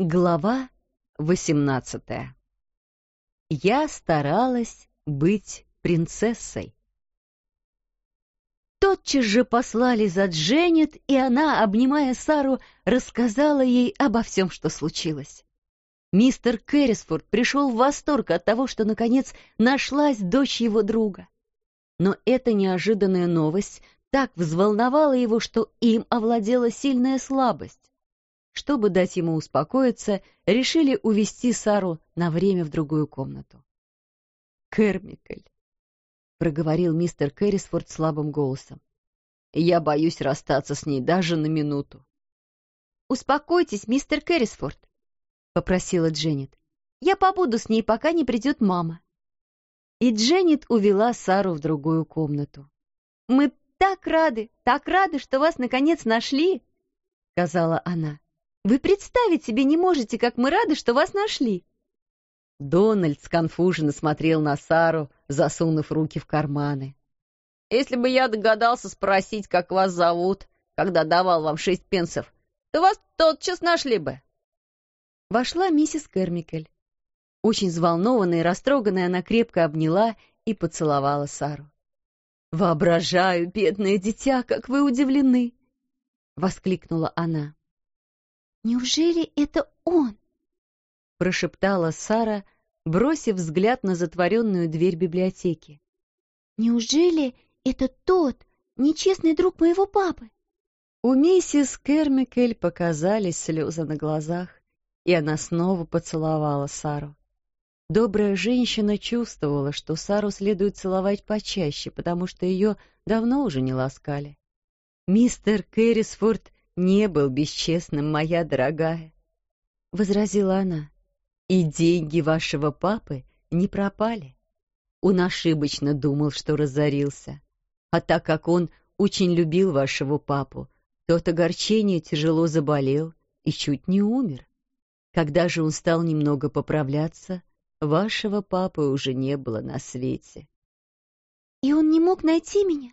Глава 18 Я старалась быть принцессой. Тотчас же послали за Дженнет, и она, обнимая Сару, рассказала ей обо всем, что случилось. Мистер Кэррисфорд пришел в восторг от того, что, наконец, нашлась дочь его друга. Но эта неожиданная новость так взволновала его, что им овладела сильная слабость. Чтобы дать ему успокоиться, решили увести Сару на время в другую комнату. «Кермикель», — проговорил мистер Кэррисфорд слабым голосом, — «я боюсь расстаться с ней даже на минуту». «Успокойтесь, мистер Кэррисфорд», — попросила Дженнет. «Я побуду с ней, пока не придет мама». И Дженнет увела Сару в другую комнату. «Мы так рады, так рады, что вас наконец нашли», — сказала она. Вы представить себе не можете, как мы рады, что вас нашли!» Дональд сконфуженно смотрел на Сару, засунув руки в карманы. «Если бы я догадался спросить, как вас зовут, когда давал вам шесть пенсов, то вас тотчас нашли бы!» Вошла миссис Кермикель. Очень взволнованная и растроганная, она крепко обняла и поцеловала Сару. «Воображаю, бедное дитя, как вы удивлены!» — воскликнула она. «Неужели это он?» — прошептала Сара, бросив взгляд на затворенную дверь библиотеки. «Неужели это тот нечестный друг моего папы?» У миссис Кермикель показались слезы на глазах, и она снова поцеловала Сару. Добрая женщина чувствовала, что Сару следует целовать почаще, потому что ее давно уже не ласкали. Мистер Кэррисфорд не был бесчестным, моя дорогая, — возразила она. И деньги вашего папы не пропали. Он ошибочно думал, что разорился. А так как он очень любил вашего папу, то от огорчения тяжело заболел и чуть не умер. Когда же он стал немного поправляться, вашего папы уже не было на свете. — И он не мог найти меня?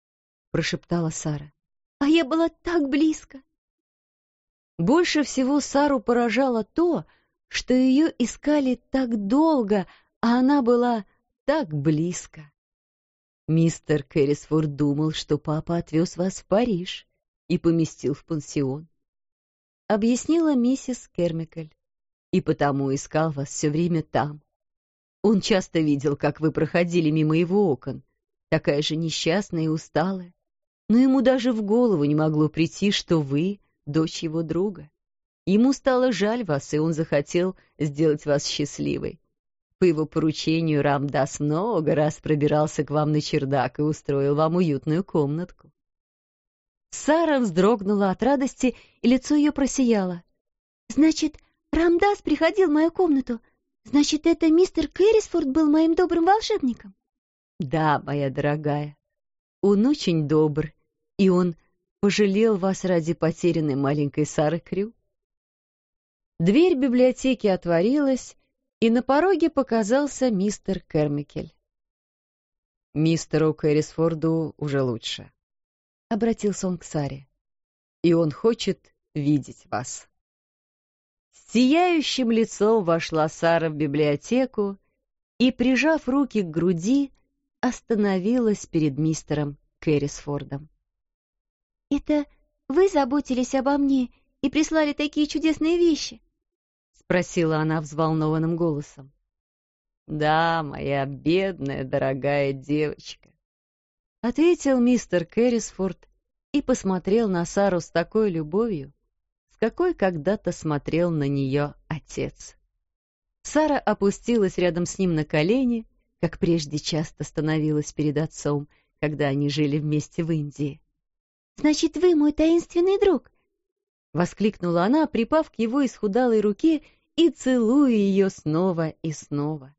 — прошептала Сара а я была так близко. Больше всего Сару поражало то, что ее искали так долго, а она была так близко. Мистер Кэррисфорд думал, что папа отвез вас в Париж и поместил в пансион. Объяснила миссис Кермикель, и потому искал вас все время там. Он часто видел, как вы проходили мимо его окон, такая же несчастная и усталая но ему даже в голову не могло прийти, что вы — дочь его друга. Ему стало жаль вас, и он захотел сделать вас счастливой. По его поручению Рамдас много раз пробирался к вам на чердак и устроил вам уютную комнатку. Сара вздрогнула от радости, и лицо ее просияло. «Значит, Рамдас приходил в мою комнату. Значит, это мистер Кэррисфорд был моим добрым волшебником?» «Да, моя дорогая, он очень добр, и он пожалел вас ради потерянной маленькой Сары Крю. Дверь библиотеки отворилась, и на пороге показался мистер Кермикель. «Мистеру Кэррисфорду уже лучше», — обратился он к Саре. «И он хочет видеть вас». С сияющим лицом вошла Сара в библиотеку и, прижав руки к груди, остановилась перед мистером Кэррисфордом. «Это вы заботились обо мне и прислали такие чудесные вещи?» — спросила она взволнованным голосом. «Да, моя бедная, дорогая девочка», — ответил мистер Кэррисфорд и посмотрел на Сару с такой любовью, с какой когда-то смотрел на нее отец. Сара опустилась рядом с ним на колени как прежде часто становилась перед отцом, когда они жили вместе в Индии. «Значит, вы мой таинственный друг!» — воскликнула она, припав к его исхудалой руке и целуя ее снова и снова.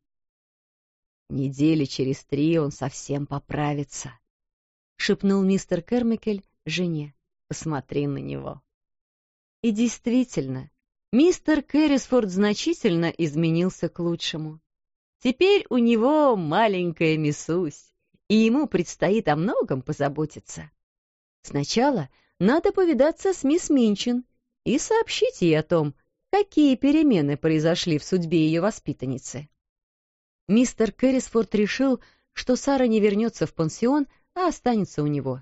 «Недели через три он совсем поправится», — шепнул мистер Кермикель жене. «Посмотри на него». И действительно, мистер Кэррисфорд значительно изменился к лучшему. Теперь у него маленькая мисусь, и ему предстоит о многом позаботиться. Сначала надо повидаться с мисс Минчин и сообщить ей о том, какие перемены произошли в судьбе ее воспитанницы. Мистер Кэррисфорд решил, что Сара не вернется в пансион, а останется у него.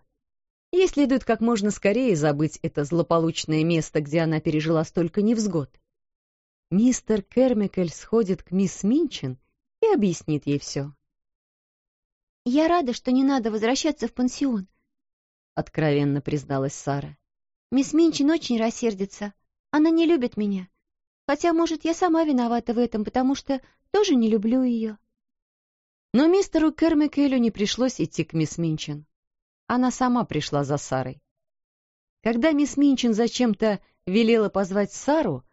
Ей следует как можно скорее забыть это злополучное место, где она пережила столько невзгод. Мистер Кермикель сходит к мисс Минчин и объяснит ей все. «Я рада, что не надо возвращаться в пансион», — откровенно призналась Сара. «Мисс Минчин очень рассердится. Она не любит меня. Хотя, может, я сама виновата в этом, потому что тоже не люблю ее». Но мистеру Кермикелю не пришлось идти к мисс Минчин. Она сама пришла за Сарой. Когда мисс Минчин зачем-то велела позвать Сару,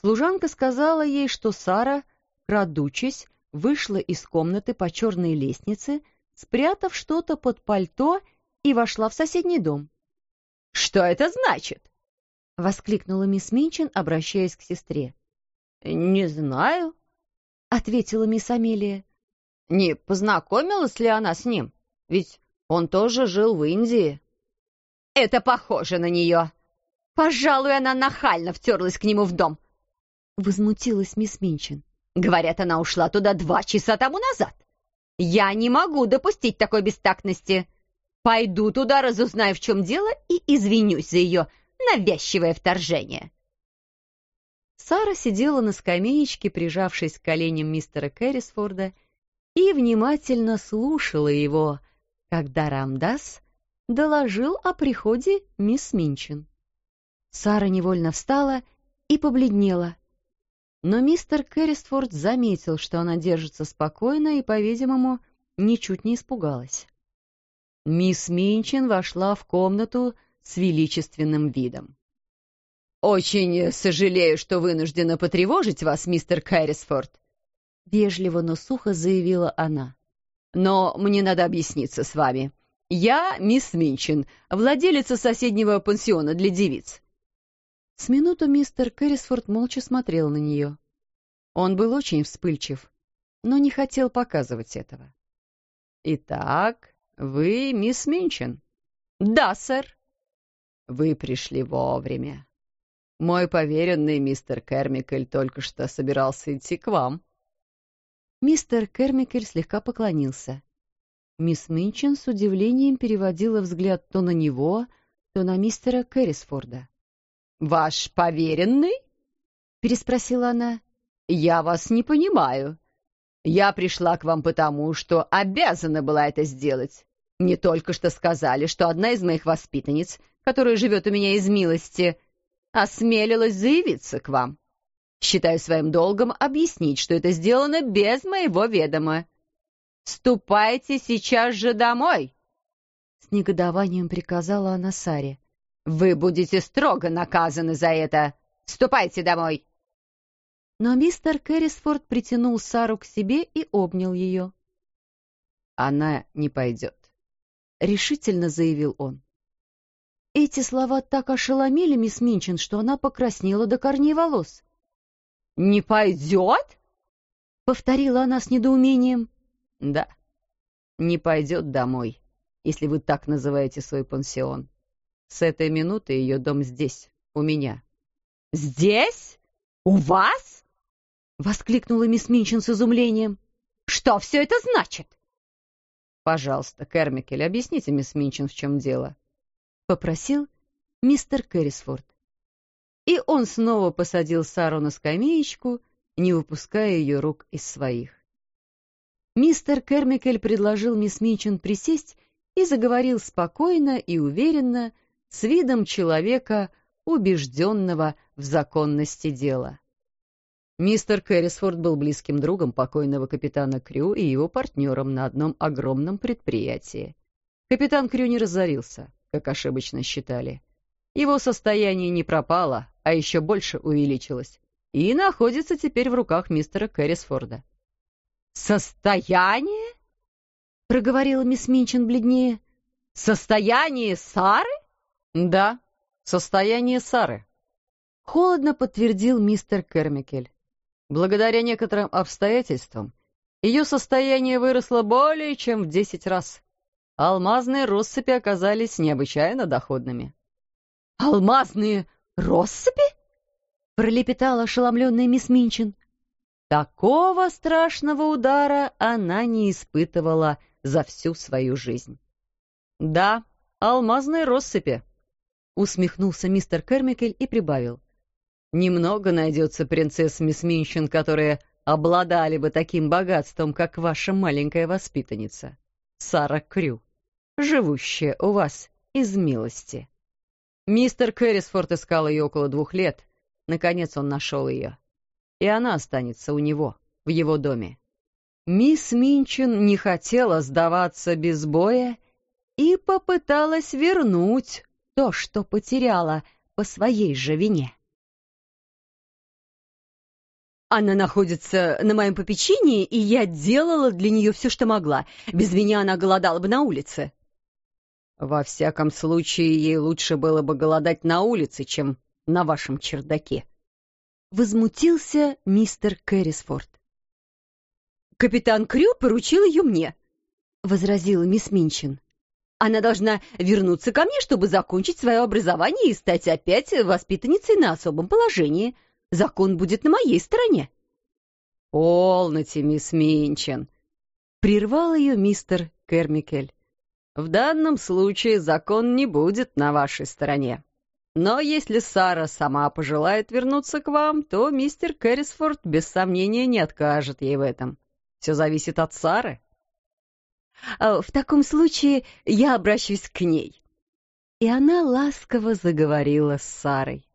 служанка сказала ей, что Сара, крадучись, вышла из комнаты по черной лестнице, спрятав что-то под пальто и вошла в соседний дом. «Что это значит?» — воскликнула мисс Минчин, обращаясь к сестре. «Не знаю», — ответила мисс Амелия. Не познакомилась ли она с ним? Ведь он тоже жил в Индии. Это похоже на нее. Пожалуй, она нахально втерлась к нему в дом. Возмутилась мисс Минчин. Говорят, она ушла туда два часа тому назад. Я не могу допустить такой бестактности. Пойду туда, разузнаю, в чем дело, и извинюсь за ее навязчивое вторжение. Сара сидела на скамеечке, прижавшись к коленям мистера Кэррисфорда, и внимательно слушала его, когда Рамдас доложил о приходе мисс Минчин. Сара невольно встала и побледнела. Но мистер Кэррисфорд заметил, что она держится спокойно и, по-видимому, ничуть не испугалась. Мисс Минчин вошла в комнату с величественным видом. «Очень сожалею, что вынуждена потревожить вас, мистер Кэррисфорд», — вежливо, но сухо заявила она. «Но мне надо объясниться с вами. Я мисс Минчин, владелица соседнего пансиона для девиц». С минуту мистер Кэррисфорд молча смотрел на нее. Он был очень вспыльчив, но не хотел показывать этого. «Итак, вы мисс Минчин?» «Да, сэр». «Вы пришли вовремя. Мой поверенный мистер Кермикель только что собирался идти к вам». Мистер Кермикель слегка поклонился. Мисс Минчин с удивлением переводила взгляд то на него, то на мистера Кэррисфорда. «Ваш поверенный?» — переспросила она. «Я вас не понимаю. Я пришла к вам потому, что обязана была это сделать. Мне только что сказали, что одна из моих воспитанниц, которая живет у меня из милости, осмелилась заявиться к вам. Считаю своим долгом объяснить, что это сделано без моего ведома. Ступайте сейчас же домой!» С негодованием приказала она Саре. «Вы будете строго наказаны за это! Ступайте домой!» Но мистер Кэррисфорд притянул Сару к себе и обнял ее. «Она не пойдет», — решительно заявил он. Эти слова так ошеломили мисс Минчин, что она покраснела до корней волос. «Не пойдет?» — повторила она с недоумением. «Да, не пойдет домой, если вы так называете свой пансион. С этой минуты ее дом здесь, у меня». «Здесь? У вас?» — воскликнула мисс Минчин с изумлением. «Что все это значит?» «Пожалуйста, Кермикель, объясните мисс Минчин, в чем дело», — попросил мистер Кэррисфорд. И он снова посадил Сару на скамеечку, не выпуская ее рук из своих. Мистер Кермикель предложил мисс Минчин присесть и заговорил спокойно и уверенно, с видом человека, убежденного в законности дела. Мистер Кэррисфорд был близким другом покойного капитана Крю и его партнером на одном огромном предприятии. Капитан Крю не разорился, как ошибочно считали. Его состояние не пропало, а еще больше увеличилось, и находится теперь в руках мистера Кэррисфорда. «Состояние?» — проговорила мисс Минчин бледнее. «Состояние Сары?» «Да, состояние Сары», — холодно подтвердил мистер Кермикель. «Благодаря некоторым обстоятельствам ее состояние выросло более чем в десять раз. Алмазные россыпи оказались необычайно доходными». «Алмазные россыпи?» — пролепетала ошеломленная мисс Минчин. Такого страшного удара она не испытывала за всю свою жизнь. «Да, алмазные россыпи», — усмехнулся мистер Кермикель и прибавил. «Немного найдется принцесс мисс Минчин, которые обладали бы таким богатством, как ваша маленькая воспитанница, Сара Крю, живущая у вас из милости». Мистер Кэррисфорд искал ее около двух лет. Наконец он нашел ее и она останется у него, в его доме. Мисс Минчин не хотела сдаваться без боя и попыталась вернуть то, что потеряла по своей же вине. Она находится на моем попечении, и я делала для нее все, что могла. Без меня она голодала бы на улице. Во всяком случае, ей лучше было бы голодать на улице, чем на вашем чердаке. Возмутился мистер Кэррисфорд. «Капитан Крю поручил ее мне», — возразила мисс Минчин. «Она должна вернуться ко мне, чтобы закончить свое образование и стать опять воспитанницей на особом положении. Закон будет на моей стороне». «Полноте, мисс Минчин», — прервал ее мистер Кермикель. «В данном случае закон не будет на вашей стороне. Но если Сара сама пожелает вернуться к вам, то мистер Кэррисфорд без сомнения не откажет ей в этом. Все зависит от Сары. А, «В таком случае я обращусь к ней». И она ласково заговорила с Сарой.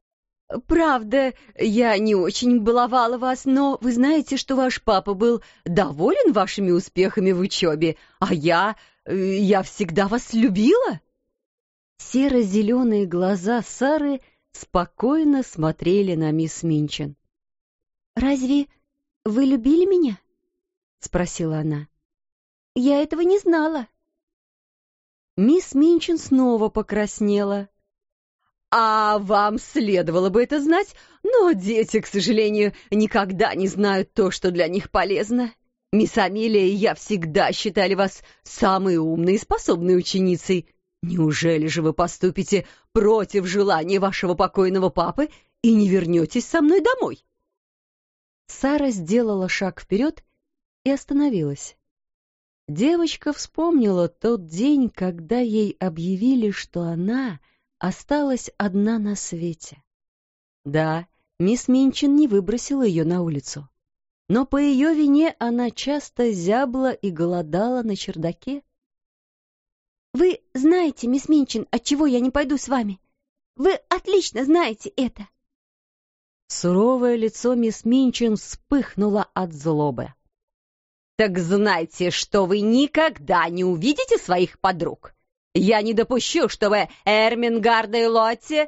«Правда, я не очень баловала вас, но вы знаете, что ваш папа был доволен вашими успехами в учебе, а я... Э, я всегда вас любила?» Серо-зеленые глаза Сары спокойно смотрели на мисс Минчин. «Разве вы любили меня?» — спросила она. «Я этого не знала». Мисс Минчин снова покраснела. «А вам следовало бы это знать, но дети, к сожалению, никогда не знают то, что для них полезно. Мисс Амелия и я всегда считали вас самой умной и способной ученицей, Неужели же вы поступите против желания вашего покойного папы и не вернетесь со мной домой?» Сара сделала шаг вперед и остановилась. Девочка вспомнила тот день, когда ей объявили, что она осталась одна на свете. Да, мисс Минчин не выбросила ее на улицу, но по ее вине она часто зябла и голодала на чердаке. Вы знаете, мисс Минчин, отчего я не пойду с вами. Вы отлично знаете это. Суровое лицо мисс Минчин вспыхнуло от злобы. «Так знайте, что вы никогда не увидите своих подруг. Я не допущу, чтобы Эрмингарда и Лотти...»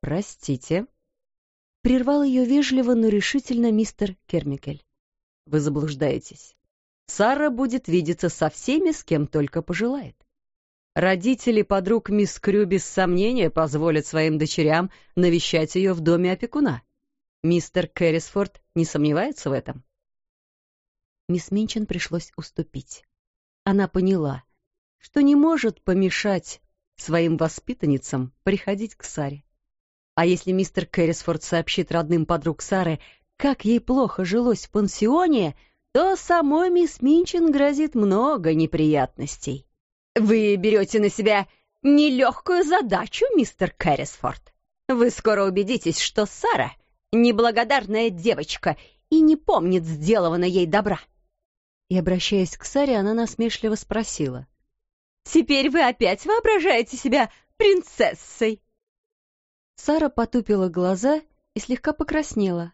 «Простите», — прервал ее вежливо, но решительно мистер Кермикель. «Вы заблуждаетесь. Сара будет видеться со всеми, с кем только пожелает. Родители подруг мисс Крю без сомнения позволят своим дочерям навещать ее в доме опекуна. Мистер Кэррисфорд не сомневается в этом? Мисс Минчин пришлось уступить. Она поняла, что не может помешать своим воспитанницам приходить к Саре. А если мистер Кэррисфорд сообщит родным подруг Сары, как ей плохо жилось в пансионе, то самой мисс Минчин грозит много неприятностей. Вы берете на себя нелегкую задачу, мистер Кэррисфорд. Вы скоро убедитесь, что Сара — неблагодарная девочка и не помнит сделанного ей добра. И, обращаясь к Саре, она насмешливо спросила. «Теперь вы опять воображаете себя принцессой?» Сара потупила глаза и слегка покраснела.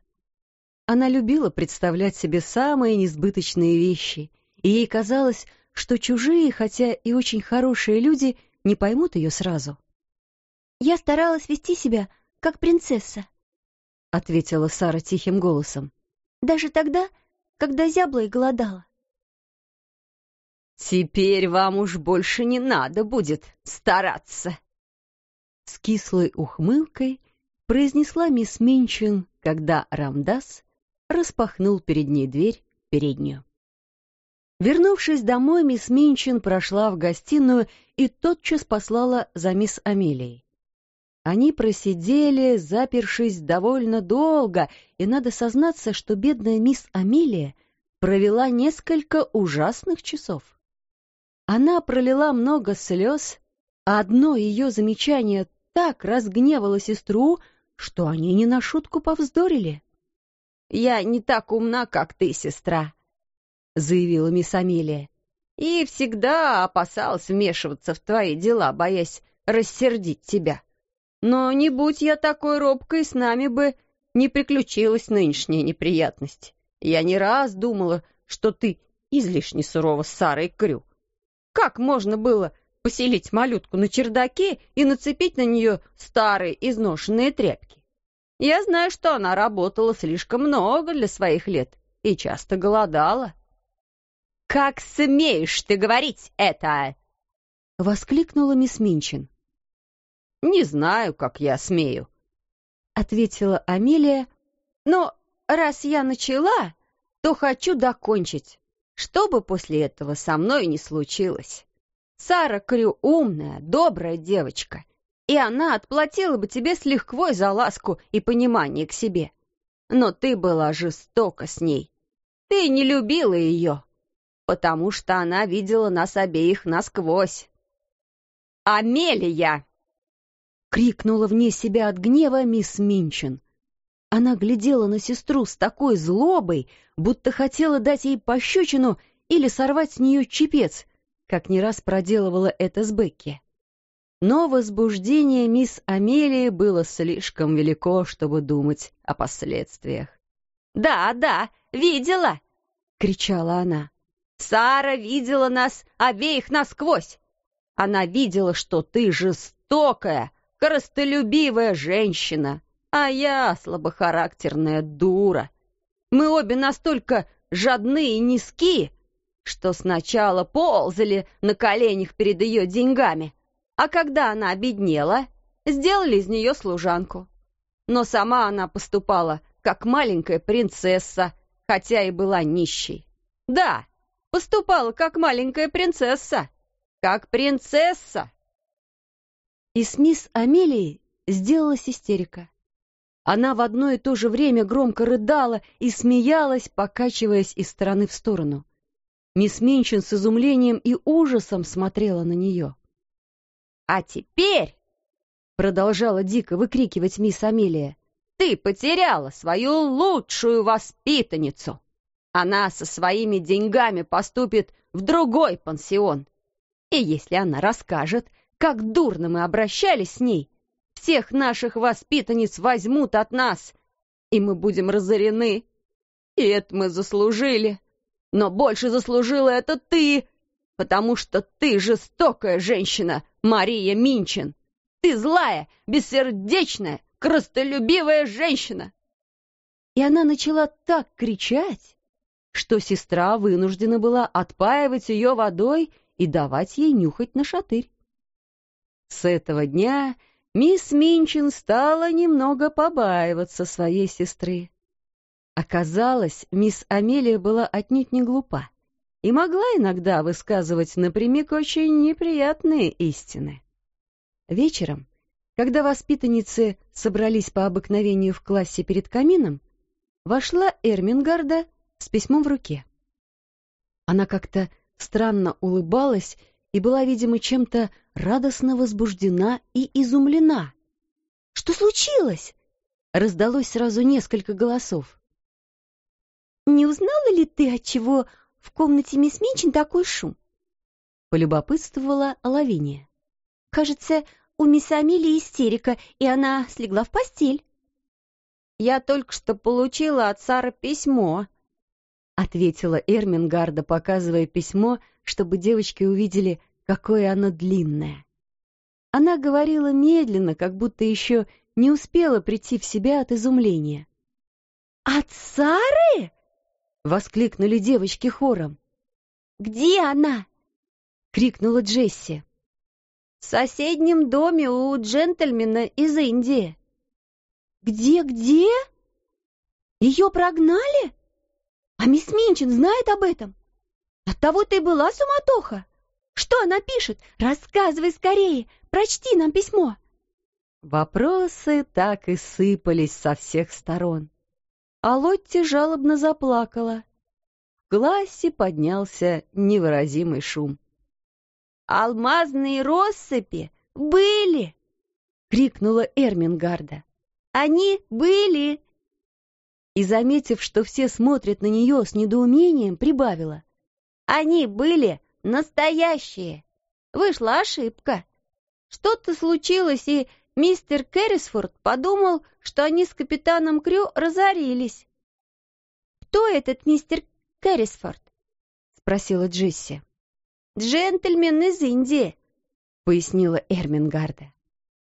Она любила представлять себе самые несбыточные вещи, и ей казалось, что чужие, хотя и очень хорошие люди, не поймут ее сразу. «Я старалась вести себя, как принцесса», — ответила Сара тихим голосом. «Даже тогда, когда зябла и голодала». «Теперь вам уж больше не надо будет стараться», — с кислой ухмылкой произнесла мисс Минчин, когда Рамдас распахнул перед ней дверь переднюю. Вернувшись домой, мисс Минчин прошла в гостиную и тотчас послала за мисс Амелией. Они просидели, запершись довольно долго, и надо сознаться, что бедная мисс Амелия провела несколько ужасных часов. Она пролила много слез, а одно ее замечание так разгневало сестру, что они не на шутку повздорили. «Я не так умна, как ты, сестра», — заявила мисс Амелия, «и всегда опасалась вмешиваться в твои дела, боясь рассердить тебя. Но не будь я такой робкой, с нами бы не приключилась нынешняя неприятность. Я не раз думала, что ты излишне сурова с Сарой Крю. Как можно было поселить малютку на чердаке и нацепить на нее старые изношенные тряпки? Я знаю, что она работала слишком много для своих лет и часто голодала. «Как смеешь ты говорить это?» — воскликнула мисс Минчин. «Не знаю, как я смею», — ответила Амелия. «Но раз я начала, то хочу докончить, чтобы после этого со мной не случилось. Сара Крю умная, добрая девочка, и она отплатила бы тебе с лихвой за ласку и понимание к себе. Но ты была жестока с ней. Ты не любила ее, потому что она видела нас обеих насквозь. «Амелия!» — крикнула вне себя от гнева мисс Минчин. Она глядела на сестру с такой злобой, будто хотела дать ей пощечину или сорвать с нее чепец, как не раз проделывала это с Бекки. Но возбуждение мисс Амелии было слишком велико, чтобы думать о последствиях. «Да, да, видела!» — кричала она. «Сара видела нас обеих насквозь! Она видела, что ты жестокая, коростолюбивая женщина, а я слабохарактерная дура. Мы обе настолько жадны и низки, что сначала ползали на коленях перед ее деньгами, а когда она обеднела, сделали из нее служанку. Но сама она поступала как маленькая принцесса, хотя и была нищей. Да, поступала как маленькая принцесса, как принцесса. И с мисс Амелией сделалась истерика. Она в одно и то же время громко рыдала и смеялась, покачиваясь из стороны в сторону. Мисс Минчин с изумлением и ужасом смотрела на нее. «А теперь!» — продолжала дико выкрикивать мисс Амелия. «Ты потеряла свою лучшую воспитанницу! Она со своими деньгами поступит в другой пансион. И если она расскажет, как дурно мы обращались с ней. Всех наших воспитанниц возьмут от нас, и мы будем разорены. И это мы заслужили. Но больше заслужила это ты, потому что ты жестокая женщина, Мария Минчин. Ты злая, бессердечная, крастолюбивая женщина. И она начала так кричать, что сестра вынуждена была отпаивать ее водой и давать ей нюхать на шатырь. С этого дня мисс Минчин стала немного побаиваться своей сестры. Оказалось, мисс Амелия была отнюдь не глупа и могла иногда высказывать напрямик очень неприятные истины. Вечером, когда воспитанницы собрались по обыкновению в классе перед камином, вошла Эрмингарда с письмом в руке. Она как-то странно улыбалась и была, видимо, чем-то радостно возбуждена и изумлена. «Что случилось?» — раздалось сразу несколько голосов. «Не узнала ли ты, отчего в комнате мисс Минчин такой шум?» — полюбопытствовала Лавиния. «Кажется, у мисс Амелии истерика, и она слегла в постель». «Я только что получила от Сары письмо», — ответила Эрмингарда, показывая письмо, чтобы девочки увидели, какое оно длинное. Она говорила медленно, как будто еще не успела прийти в себя от изумления. «От Сары?» — воскликнули девочки хором. «Где она?» — крикнула Джесси. «В соседнем доме у джентльмена из Индии». «Где-где? Ее прогнали? А мисс Минчин знает об этом? Оттого-то и была суматоха. Что она пишет? Рассказывай скорее, прочти нам письмо. Вопросы так и сыпались со всех сторон. А Лотти жалобно заплакала. В классе поднялся невыразимый шум. «Алмазные россыпи были!» — крикнула Эрмингарда. «Они были!» И, заметив, что все смотрят на нее с недоумением, прибавила. «Они были настоящие! Вышла ошибка! Что-то случилось, и Мистер Кэррисфорд подумал, что они с капитаном Крю разорились. «Кто этот мистер Кэррисфорд?» — спросила Джесси. «Джентльмен из Индии», — пояснила Эрмингарда.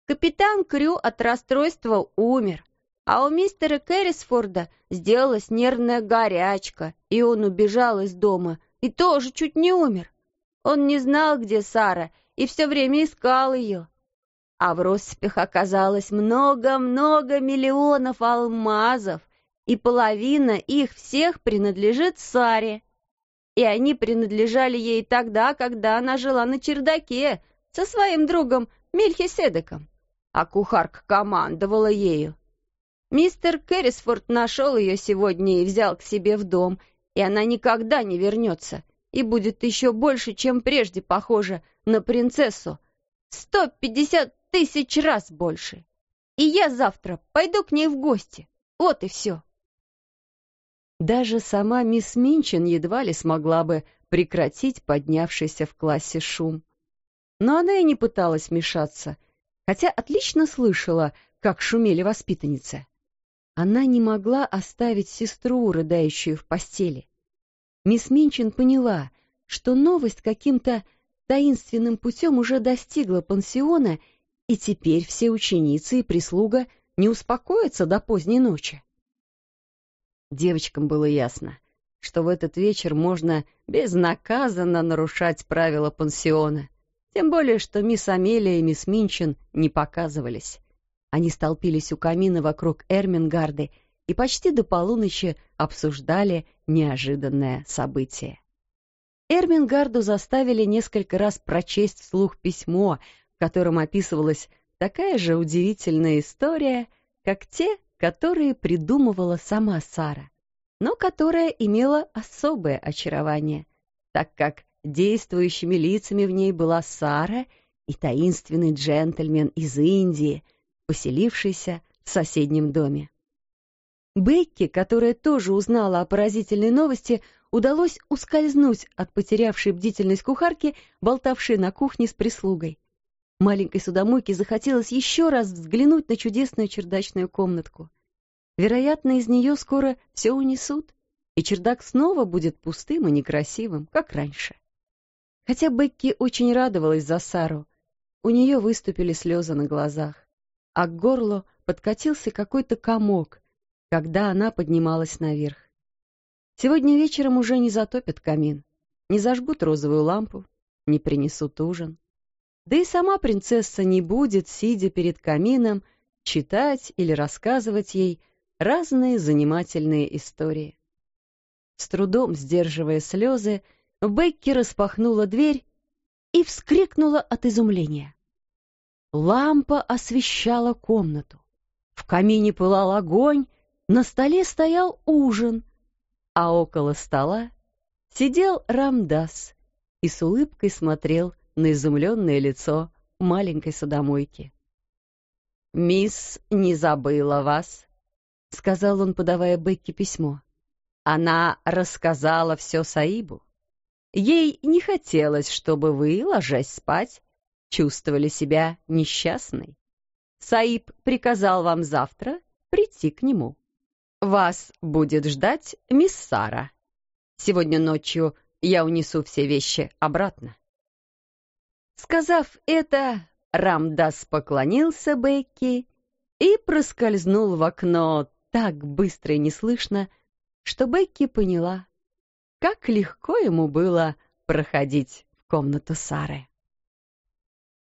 «Капитан Крю от расстройства умер, а у мистера Кэррисфорда сделалась нервная горячка, и он убежал из дома и тоже чуть не умер. Он не знал, где Сара, и все время искал ее а в россыпях оказалось много-много миллионов алмазов, и половина их всех принадлежит Саре. И они принадлежали ей тогда, когда она жила на чердаке со своим другом Мельхиседеком, а кухарка командовала ею. Мистер Кэррисфорд нашел ее сегодня и взял к себе в дом, и она никогда не вернется и будет еще больше, чем прежде похожа на принцессу. Сто пятьдесят тысяч раз больше. И я завтра пойду к ней в гости. Вот и все. Даже сама мисс Минчин едва ли смогла бы прекратить поднявшийся в классе шум. Но она и не пыталась мешаться, хотя отлично слышала, как шумели воспитанницы. Она не могла оставить сестру, рыдающую в постели. Мисс Минчин поняла, что новость каким-то таинственным путем уже достигла пансиона и теперь все ученицы и прислуга не успокоятся до поздней ночи. Девочкам было ясно, что в этот вечер можно безнаказанно нарушать правила пансиона, тем более что мисс Амелия и мисс Минчин не показывались. Они столпились у камина вокруг Эрмингарды и почти до полуночи обсуждали неожиданное событие. Эрмингарду заставили несколько раз прочесть вслух письмо, в котором описывалась такая же удивительная история, как те, которые придумывала сама Сара, но которая имела особое очарование, так как действующими лицами в ней была Сара и таинственный джентльмен из Индии, поселившийся в соседнем доме. Бекки, которая тоже узнала о поразительной новости, удалось ускользнуть от потерявшей бдительность кухарки, болтавшей на кухне с прислугой. Маленькой судомойке захотелось еще раз взглянуть на чудесную чердачную комнатку. Вероятно, из нее скоро все унесут, и чердак снова будет пустым и некрасивым, как раньше. Хотя Бекки очень радовалась за Сару, у нее выступили слезы на глазах, а к горлу подкатился какой-то комок, когда она поднималась наверх. Сегодня вечером уже не затопят камин, не зажгут розовую лампу, не принесут ужин. Да и сама принцесса не будет, сидя перед камином, читать или рассказывать ей разные занимательные истории. С трудом сдерживая слезы, Бекки распахнула дверь и вскрикнула от изумления. Лампа освещала комнату. В камине пылал огонь, на столе стоял ужин, а около стола сидел Рамдас и с улыбкой смотрел на изумленное лицо маленькой судомойки. «Мисс не забыла вас», — сказал он, подавая Бекке письмо. «Она рассказала все Саибу. Ей не хотелось, чтобы вы, ложась спать, чувствовали себя несчастной. Саиб приказал вам завтра прийти к нему. Вас будет ждать мисс Сара. Сегодня ночью я унесу все вещи обратно. Сказав это, Рамдас поклонился Бекки и проскользнул в окно так быстро и неслышно, что Бекки поняла, как легко ему было проходить в комнату Сары.